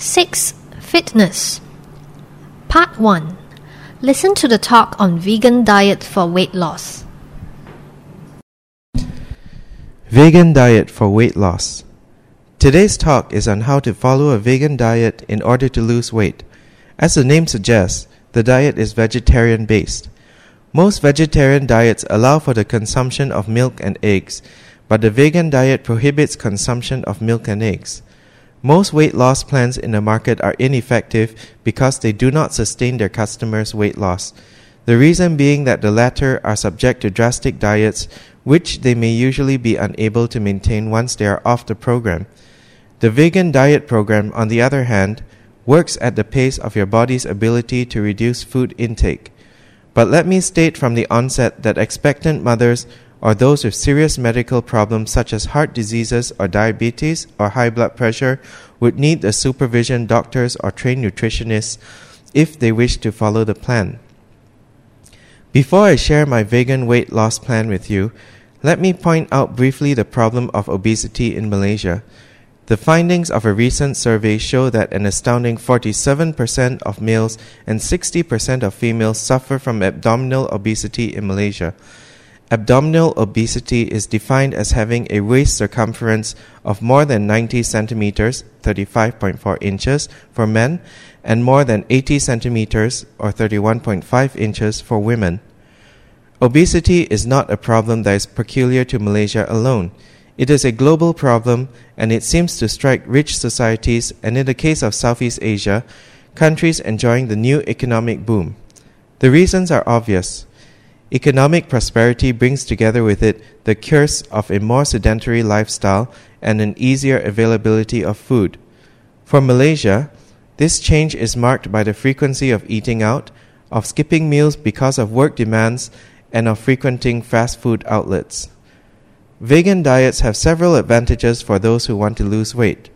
6. Fitness Part 1 Listen to the talk on vegan diet for weight loss. Vegan diet for weight loss. Today's talk is on how to follow a vegan diet in order to lose weight. As the name suggests, the diet is vegetarian based. Most vegetarian diets allow for the consumption of milk and eggs, but the vegan diet prohibits consumption of milk and eggs. Most weight loss plans in the market are ineffective because they do not sustain their customers' weight loss. The reason being that the latter are subject to drastic diets, which they may usually be unable to maintain once they are off the program. The vegan diet program, on the other hand, works at the pace of your body's ability to reduce food intake. But let me state from the onset that expectant mothers or those with serious medical problems such as heart diseases or diabetes or high blood pressure would need the supervision doctors or trained nutritionists if they wish to follow the plan. Before I share my vegan weight loss plan with you, let me point out briefly the problem of obesity in Malaysia. The findings of a recent survey show that an astounding 47% of males and 60% of females suffer from abdominal obesity in Malaysia. Abdominal obesity is defined as having a waist circumference of more than 90 centimeters, 35.4 inches for men, and more than 80 centimeters or 31.5 inches for women. Obesity is not a problem that is peculiar to Malaysia alone. It is a global problem and it seems to strike rich societies and in the case of Southeast Asia, countries enjoying the new economic boom. The reasons are obvious. Economic prosperity brings together with it the curse of a more sedentary lifestyle and an easier availability of food. For Malaysia, this change is marked by the frequency of eating out, of skipping meals because of work demands, and of frequenting fast food outlets. Vegan diets have several advantages for those who want to lose weight.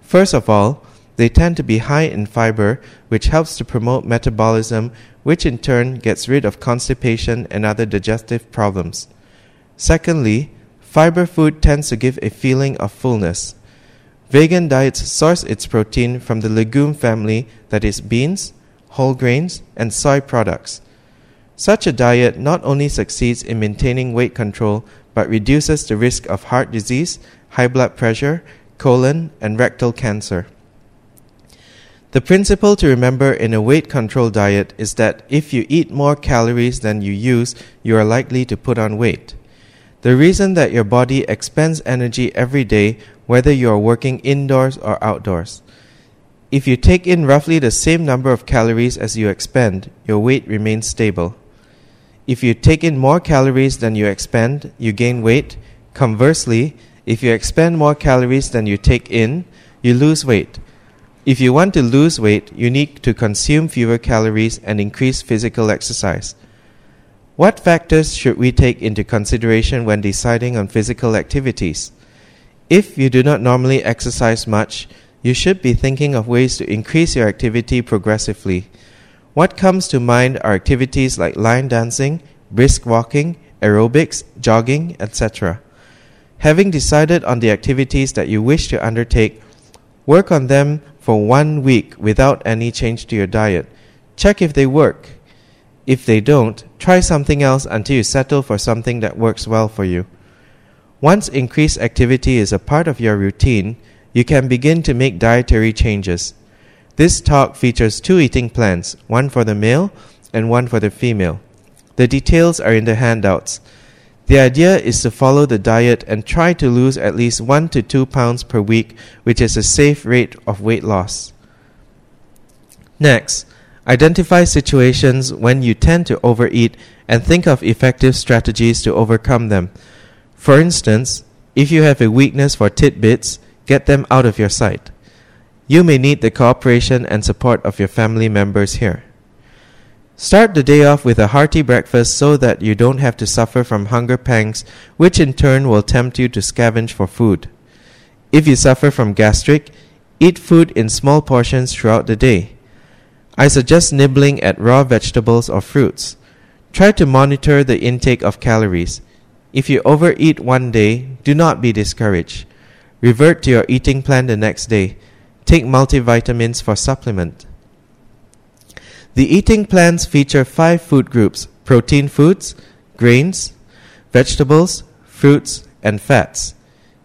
First of all, they tend to be high in fiber, which helps to promote metabolism, which in turn gets rid of constipation and other digestive problems. Secondly, fiber food tends to give a feeling of fullness. Vegan diets source its protein from the legume family that is beans, whole grains, and soy products. Such a diet not only succeeds in maintaining weight control but reduces the risk of heart disease, high blood pressure, colon, and rectal cancer. The principle to remember in a weight control diet is that if you eat more calories than you use, you are likely to put on weight. The reason that your body expends energy every day, whether you are working indoors or outdoors. If you take in roughly the same number of calories as you expend, your weight remains stable. If you take in more calories than you expend, you gain weight. Conversely, if you expend more calories than you take in, you lose weight. If you want to lose weight, you need to consume fewer calories and increase physical exercise. What factors should we take into consideration when deciding on physical activities? If you do not normally exercise much, you should be thinking of ways to increase your activity progressively. What comes to mind are activities like line dancing, brisk walking, aerobics, jogging, etc. Having decided on the activities that you wish to undertake, work on them for one week without any change to your diet. Check if they work. If they don't, try something else until you settle for something that works well for you. Once increased activity is a part of your routine, you can begin to make dietary changes. This talk features two eating plans, one for the male and one for the female. The details are in the handouts. The idea is to follow the diet and try to lose at least 1 to 2 pounds per week, which is a safe rate of weight loss. Next, identify situations when you tend to overeat and think of effective strategies to overcome them. For instance, if you have a weakness for tidbits, get them out of your sight. You may need the cooperation and support of your family members here. Start the day off with a hearty breakfast so that you don't have to suffer from hunger pangs, which in turn will tempt you to scavenge for food. If you suffer from gastric, eat food in small portions throughout the day. I suggest nibbling at raw vegetables or fruits. Try to monitor the intake of calories. If you overeat one day, do not be discouraged. Revert to your eating plan the next day. take multivitamins for supplement. The eating plans feature five food groups protein foods, grains, vegetables, fruits, and fats.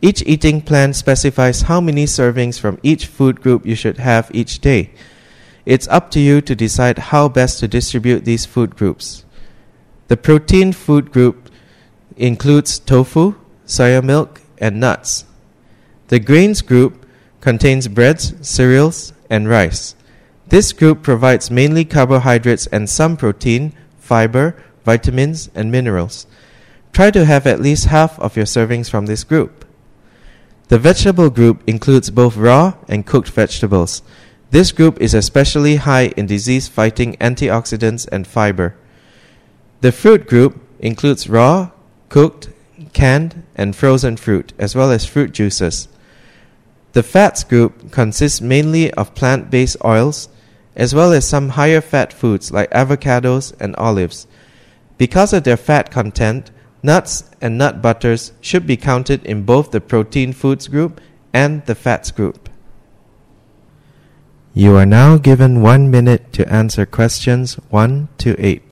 Each eating plan specifies how many servings from each food group you should have each day. It's up to you to decide how best to distribute these food groups. The protein food group includes tofu, soya milk, and nuts. The grains group contains breads, cereals, and rice. This group provides mainly carbohydrates and some protein, fiber, vitamins, and minerals. Try to have at least half of your servings from this group. The vegetable group includes both raw and cooked vegetables. This group is especially high in disease fighting antioxidants and fiber. The fruit group includes raw, cooked, canned, and frozen fruit, as well as fruit juices. The fats group consists mainly of plant based oils, as well as some higher fat foods like avocados and olives. Because of their fat content, nuts and nut butters should be counted in both the protein foods group and the fats group. You are now given one minute to answer questions 1 to 8.